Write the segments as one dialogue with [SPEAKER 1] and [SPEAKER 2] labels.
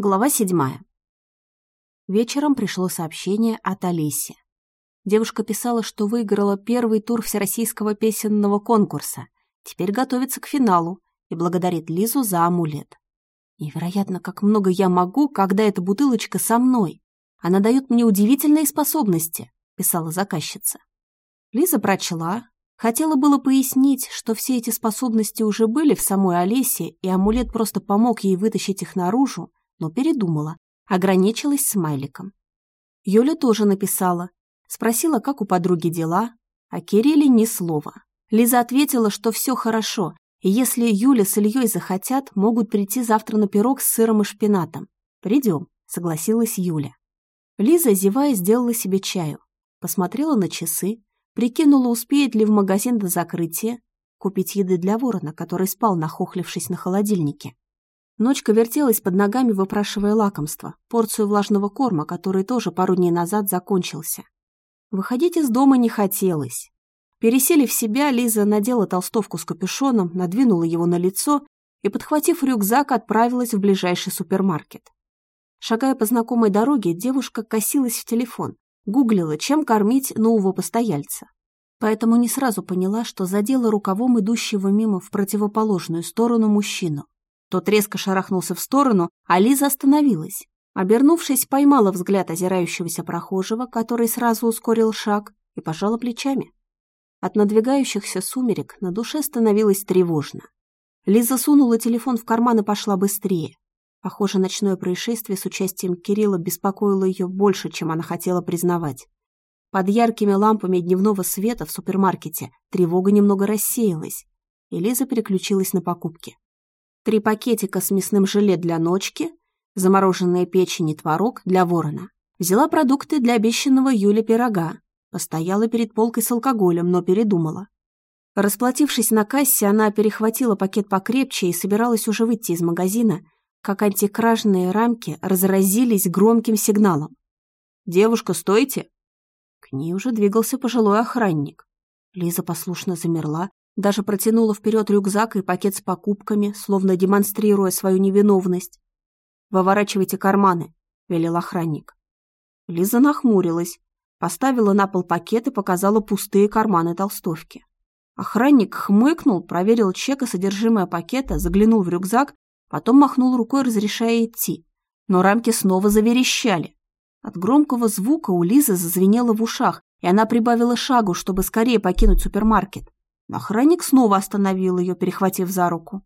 [SPEAKER 1] Глава седьмая. Вечером пришло сообщение от Алиси. Девушка писала, что выиграла первый тур всероссийского песенного конкурса, теперь готовится к финалу и благодарит Лизу за амулет. Невероятно, как много я могу, когда эта бутылочка со мной. Она дает мне удивительные способности, писала заказчица. Лиза прочла, хотела было пояснить, что все эти способности уже были в самой Олесе, и амулет просто помог ей вытащить их наружу, но передумала, ограничилась смайликом. Юля тоже написала, спросила, как у подруги дела, а Кирилле ни слова. Лиза ответила, что все хорошо, и если Юля с Ильей захотят, могут прийти завтра на пирог с сыром и шпинатом. «Придем», — согласилась Юля. Лиза, зевая, сделала себе чаю, посмотрела на часы, прикинула, успеет ли в магазин до закрытия, купить еды для ворона, который спал, нахохлившись на холодильнике. Ночка вертелась под ногами, выпрашивая лакомство, порцию влажного корма, который тоже пару дней назад закончился. Выходить из дома не хотелось. Пересели в себя, Лиза надела толстовку с капюшоном, надвинула его на лицо и, подхватив рюкзак, отправилась в ближайший супермаркет. Шагая по знакомой дороге, девушка косилась в телефон, гуглила, чем кормить нового постояльца. Поэтому не сразу поняла, что задела рукавом идущего мимо в противоположную сторону мужчину. Тот резко шарахнулся в сторону, а Лиза остановилась. Обернувшись, поймала взгляд озирающегося прохожего, который сразу ускорил шаг, и пожала плечами. От надвигающихся сумерек на душе становилось тревожно. Лиза сунула телефон в карман и пошла быстрее. Похоже, ночное происшествие с участием Кирилла беспокоило ее больше, чем она хотела признавать. Под яркими лампами дневного света в супермаркете тревога немного рассеялась, и Лиза переключилась на покупки три пакетика с мясным желе для ночки, замороженные печень и творог для ворона. Взяла продукты для обещанного Юле пирога. Постояла перед полкой с алкоголем, но передумала. Расплатившись на кассе, она перехватила пакет покрепче и собиралась уже выйти из магазина, как антикражные рамки разразились громким сигналом. «Девушка, стойте!» К ней уже двигался пожилой охранник. Лиза послушно замерла, даже протянула вперед рюкзак и пакет с покупками, словно демонстрируя свою невиновность. «Выворачивайте карманы», — велел охранник. Лиза нахмурилась, поставила на пол пакет и показала пустые карманы толстовки. Охранник хмыкнул, проверил чек и содержимое пакета, заглянул в рюкзак, потом махнул рукой, разрешая идти. Но рамки снова заверещали. От громкого звука у Лизы зазвенело в ушах, и она прибавила шагу, чтобы скорее покинуть супермаркет. Охранник снова остановил ее, перехватив за руку.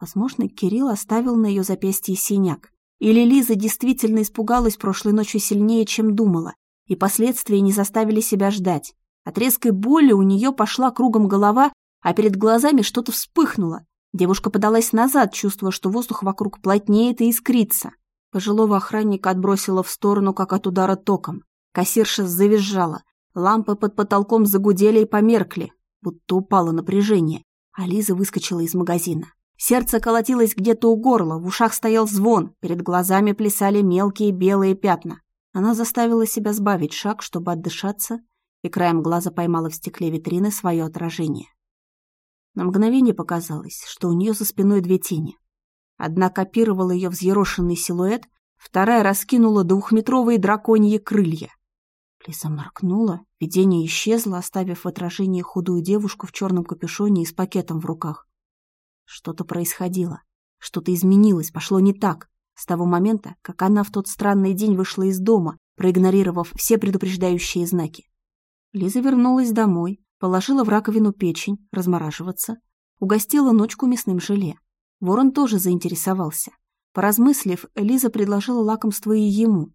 [SPEAKER 1] Возможно, Кирилл оставил на ее запястье синяк. Или Лиза действительно испугалась прошлой ночью сильнее, чем думала, и последствия не заставили себя ждать. От резкой боли у нее пошла кругом голова, а перед глазами что-то вспыхнуло. Девушка подалась назад, чувствуя, что воздух вокруг плотнеет и искрится. Пожилого охранника отбросила в сторону, как от удара током. Кассирша завизжала. Лампы под потолком загудели и померкли будто упало напряжение, а Лиза выскочила из магазина. Сердце колотилось где-то у горла, в ушах стоял звон, перед глазами плясали мелкие белые пятна. Она заставила себя сбавить шаг, чтобы отдышаться, и краем глаза поймала в стекле витрины свое отражение. На мгновение показалось, что у нее за спиной две тени. Одна копировала ее взъерошенный силуэт, вторая раскинула двухметровые драконьи крылья. Лиза моркнула, видение исчезло, оставив в отражении худую девушку в черном капюшоне и с пакетом в руках. Что-то происходило, что-то изменилось, пошло не так. С того момента, как она в тот странный день вышла из дома, проигнорировав все предупреждающие знаки. Лиза вернулась домой, положила в раковину печень, размораживаться, угостила ночку мясным желе. Ворон тоже заинтересовался. Поразмыслив, Лиза предложила лакомство и ему,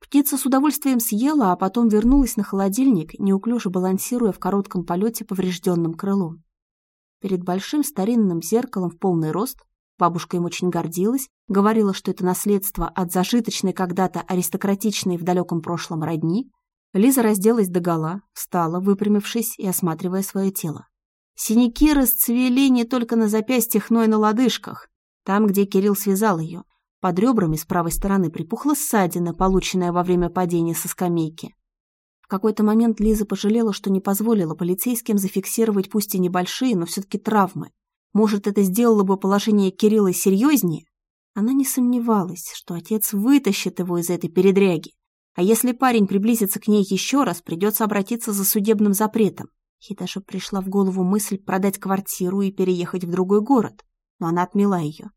[SPEAKER 1] Птица с удовольствием съела, а потом вернулась на холодильник, неуклюже балансируя в коротком полете поврежденным крылом. Перед большим старинным зеркалом в полный рост бабушка им очень гордилась, говорила, что это наследство от зажиточной когда-то аристократичной в далеком прошлом родни. Лиза разделась догола, встала, выпрямившись и осматривая свое тело. Синяки расцвели не только на запястьях, но и на лодыжках, там, где Кирилл связал ее – под ребрами с правой стороны припухла ссадина, полученная во время падения со скамейки. В какой-то момент Лиза пожалела, что не позволила полицейским зафиксировать пусть и небольшие, но все-таки травмы. Может, это сделало бы положение Кирилла серьезнее? Она не сомневалась, что отец вытащит его из этой передряги. А если парень приблизится к ней еще раз, придется обратиться за судебным запретом. Даже пришла в голову мысль продать квартиру и переехать в другой город, но она отмела ее.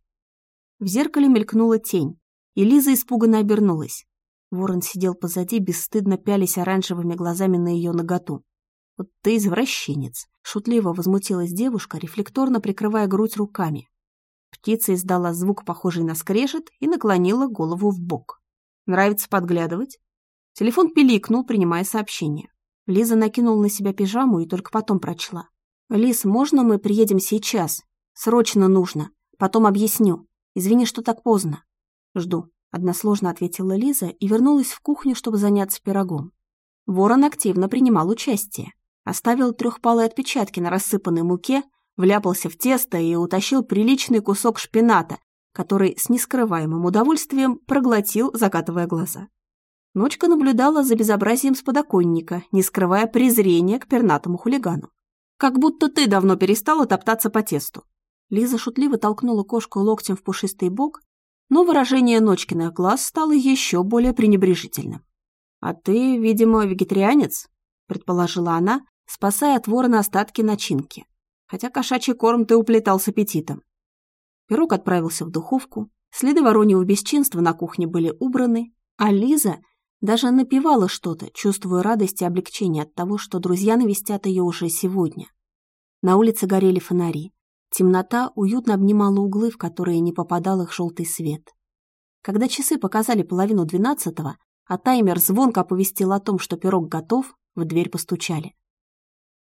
[SPEAKER 1] В зеркале мелькнула тень, и Лиза испуганно обернулась. Ворон сидел позади, бесстыдно пялись оранжевыми глазами на ее наготу. «Вот ты извращенец!» — шутливо возмутилась девушка, рефлекторно прикрывая грудь руками. Птица издала звук, похожий на скрежет, и наклонила голову в бок. «Нравится подглядывать?» Телефон пиликнул, принимая сообщение. Лиза накинула на себя пижаму и только потом прочла. «Лиз, можно мы приедем сейчас? Срочно нужно. Потом объясню. Извини, что так поздно». «Жду», — односложно ответила Лиза и вернулась в кухню, чтобы заняться пирогом. Ворон активно принимал участие. Оставил трехпалые отпечатки на рассыпанной муке, вляпался в тесто и утащил приличный кусок шпината, который с нескрываемым удовольствием проглотил, закатывая глаза. Ночка наблюдала за безобразием с подоконника, не скрывая презрения к пернатому хулигану. «Как будто ты давно перестала топтаться по тесту». Лиза шутливо толкнула кошку локтем в пушистый бок, но выражение Ночкиных глаз стало еще более пренебрежительным. «А ты, видимо, вегетарианец?» — предположила она, спасая от ворона остатки начинки. Хотя кошачий корм ты уплетал с аппетитом. Пирог отправился в духовку, следы вороньего бесчинства на кухне были убраны, а Лиза даже напевала что-то, чувствуя радость и облегчение от того, что друзья навестят ее уже сегодня. На улице горели фонари. Темнота уютно обнимала углы, в которые не попадал их желтый свет. Когда часы показали половину двенадцатого, а таймер звонко оповестил о том, что пирог готов, в дверь постучали.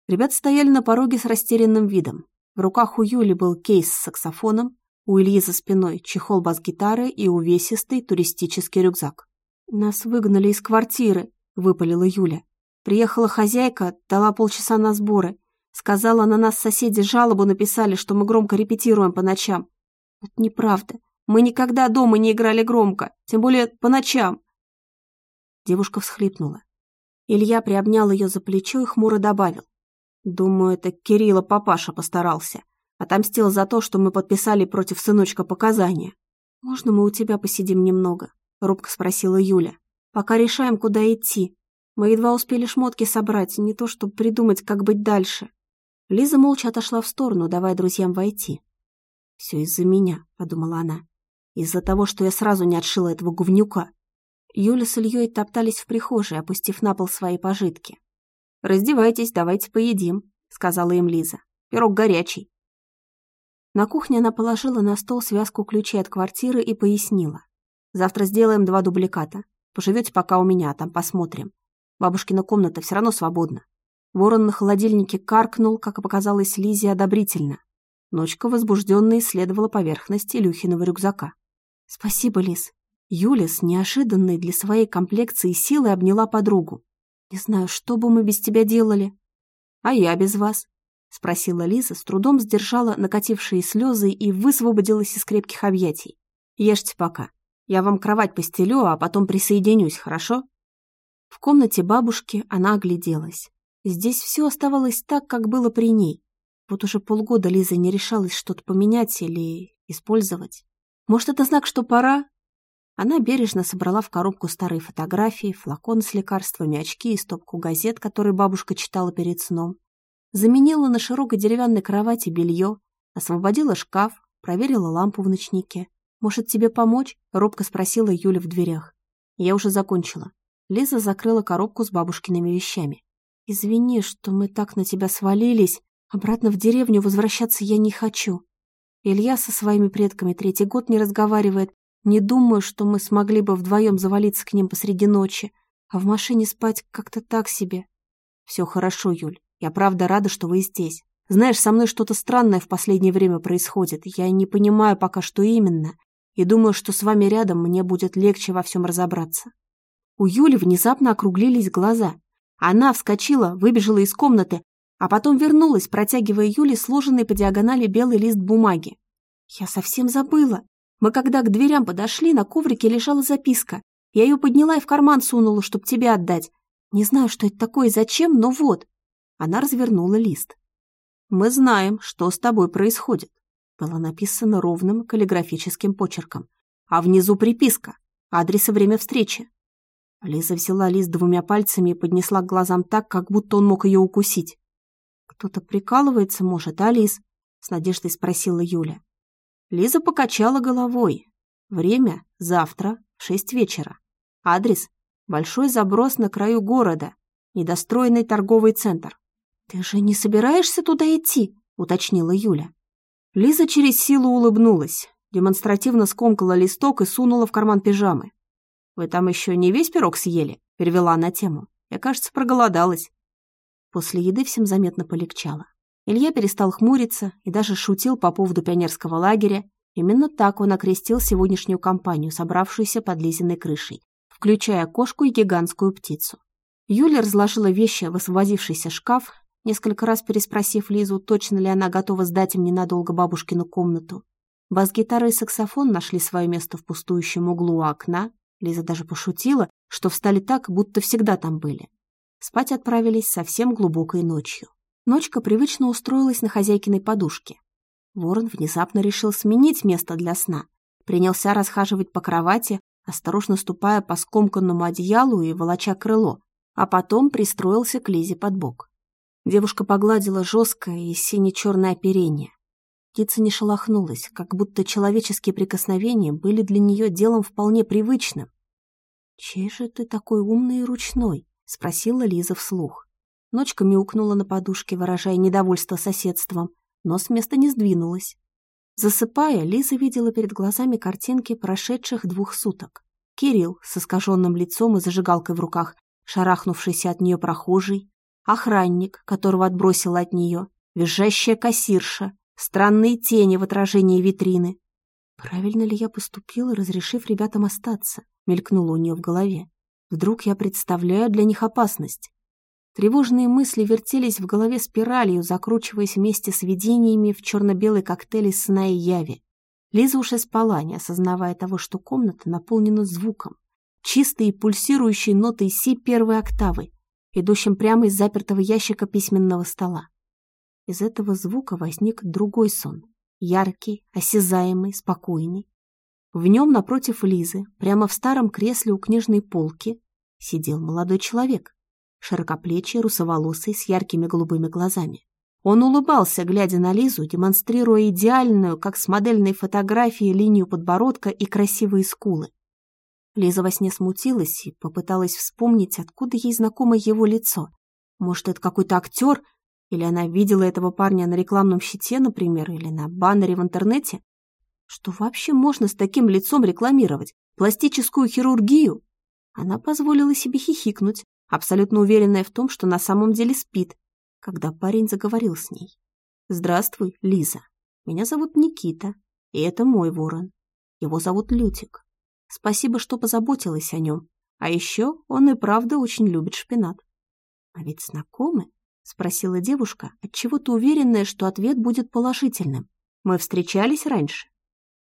[SPEAKER 1] Ребята стояли на пороге с растерянным видом. В руках у Юли был кейс с саксофоном, у Ильи за спиной чехол бас-гитары и увесистый туристический рюкзак. «Нас выгнали из квартиры», — выпалила Юля. «Приехала хозяйка, дала полчаса на сборы. Сказала, на нас соседи жалобу написали, что мы громко репетируем по ночам. Это неправда. Мы никогда дома не играли громко, тем более по ночам». Девушка всхлипнула. Илья приобнял ее за плечо и хмуро добавил. «Думаю, это Кирилла папаша постарался. Отомстил за то, что мы подписали против сыночка показания. Можно мы у тебя посидим немного?» — робко спросила Юля. «Пока решаем, куда идти. Мы едва успели шмотки собрать, не то чтобы придумать, как быть дальше». Лиза молча отошла в сторону, давая друзьям войти. «Все из-за меня», — подумала она. «Из-за того, что я сразу не отшила этого говнюка». Юля с Ильей топтались в прихожей, опустив на пол свои пожитки. «Раздевайтесь, давайте поедим», — сказала им Лиза. «Пирог горячий». На кухне она положила на стол связку ключей от квартиры и пояснила. Завтра сделаем два дубликата. Поживете пока у меня, там посмотрим. Бабушкина комната все равно свободна. Ворон на холодильнике каркнул, как показалось Лизе, одобрительно. Ночка возбужденно исследовала поверхность Илюхиного рюкзака. «Спасибо, Лиз». Юля с неожиданной для своей комплекции силой обняла подругу. «Не знаю, что бы мы без тебя делали?» «А я без вас?» — спросила Лиза, с трудом сдержала накатившие слезы и высвободилась из крепких объятий. «Ешьте пока. Я вам кровать постелю, а потом присоединюсь, хорошо?» В комнате бабушки она огляделась. Здесь все оставалось так, как было при ней. Вот уже полгода Лиза не решалась что-то поменять или использовать. Может, это знак, что пора? Она бережно собрала в коробку старые фотографии, флакон с лекарствами, очки и стопку газет, которые бабушка читала перед сном. Заменила на широкой деревянной кровати белье, освободила шкаф, проверила лампу в ночнике. «Может, тебе помочь?» — робко спросила Юля в дверях. Я уже закончила. Лиза закрыла коробку с бабушкиными вещами. «Извини, что мы так на тебя свалились. Обратно в деревню возвращаться я не хочу. Илья со своими предками третий год не разговаривает. Не думаю, что мы смогли бы вдвоем завалиться к ним посреди ночи. А в машине спать как-то так себе. Все хорошо, Юль. Я правда рада, что вы здесь. Знаешь, со мной что-то странное в последнее время происходит. Я не понимаю пока, что именно и думаю, что с вами рядом мне будет легче во всем разобраться». У Юли внезапно округлились глаза. Она вскочила, выбежала из комнаты, а потом вернулась, протягивая Юле сложенный по диагонали белый лист бумаги. «Я совсем забыла. Мы когда к дверям подошли, на коврике лежала записка. Я ее подняла и в карман сунула, чтобы тебе отдать. Не знаю, что это такое и зачем, но вот». Она развернула лист. «Мы знаем, что с тобой происходит было написано ровным каллиграфическим почерком. а внизу приписка, адрес и время встречи. Лиза взяла лист двумя пальцами и поднесла к глазам так, как будто он мог ее укусить. «Кто-то прикалывается, может, а, Лиз?» — с надеждой спросила Юля. Лиза покачала головой. Время — завтра, в шесть вечера. Адрес — большой заброс на краю города, недостроенный торговый центр. «Ты же не собираешься туда идти?» — уточнила Юля. Лиза через силу улыбнулась, демонстративно скомкала листок и сунула в карман пижамы. «Вы там еще не весь пирог съели?» — перевела она тему. «Я, кажется, проголодалась». После еды всем заметно полегчало. Илья перестал хмуриться и даже шутил по поводу пионерского лагеря. Именно так он окрестил сегодняшнюю компанию, собравшуюся под Лизиной крышей, включая кошку и гигантскую птицу. Юля разложила вещи в освободившийся шкаф, несколько раз переспросив Лизу, точно ли она готова сдать им ненадолго бабушкину комнату. Бас-гитара и саксофон нашли свое место в пустующем углу у окна. Лиза даже пошутила, что встали так, будто всегда там были. Спать отправились совсем глубокой ночью. Ночка привычно устроилась на хозяйкиной подушке. Ворон внезапно решил сменить место для сна. Принялся расхаживать по кровати, осторожно ступая по скомканному одеялу и волоча крыло, а потом пристроился к Лизе под бок. Девушка погладила жесткое и сине-черное оперение. Птица не шелохнулась, как будто человеческие прикосновения были для нее делом вполне привычным. «Чей же ты такой умный и ручной?» — спросила Лиза вслух. Ночка мяукнула на подушке, выражая недовольство соседством, но с места не сдвинулась. Засыпая, Лиза видела перед глазами картинки прошедших двух суток. Кирилл с искаженным лицом и зажигалкой в руках, шарахнувшийся от нее прохожий, охранник, которого отбросила от нее, визжащая кассирша, странные тени в отражении витрины. «Правильно ли я поступила, разрешив ребятам остаться?» мелькнуло у нее в голове. «Вдруг я представляю для них опасность?» Тревожные мысли вертелись в голове спиралью, закручиваясь вместе с видениями в черно-белый коктейль из сна и яви. Лиза уже спала, не осознавая того, что комната наполнена звуком. Чистой и пульсирующей нотой си первой октавы, идущим прямо из запертого ящика письменного стола. Из этого звука возник другой сон. Яркий, осязаемый, спокойный. В нем напротив Лизы, прямо в старом кресле у книжной полки, сидел молодой человек широкоплечий, русоволосый, с яркими голубыми глазами. Он улыбался, глядя на Лизу, демонстрируя идеальную, как с модельной фотографии, линию подбородка и красивые скулы. Лиза во сне смутилась и попыталась вспомнить, откуда ей знакомо его лицо. Может, это какой-то актер, или она видела этого парня на рекламном щите, например, или на баннере в интернете? Что вообще можно с таким лицом рекламировать? Пластическую хирургию? Она позволила себе хихикнуть, абсолютно уверенная в том, что на самом деле спит, когда парень заговорил с ней. «Здравствуй, Лиза. Меня зовут Никита, и это мой ворон. Его зовут Лютик. Спасибо, что позаботилась о нем. А еще он и правда очень любит шпинат». «А ведь знакомы?» — спросила девушка, отчего-то уверенная, что ответ будет положительным. «Мы встречались раньше?»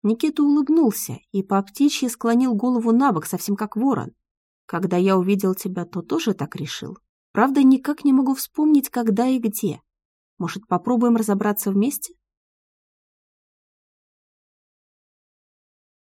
[SPEAKER 1] Никита улыбнулся и по птичьи склонил голову на бок, совсем как ворон. Когда я увидел тебя, то тоже так решил. Правда, никак не могу вспомнить, когда и где. Может, попробуем разобраться вместе?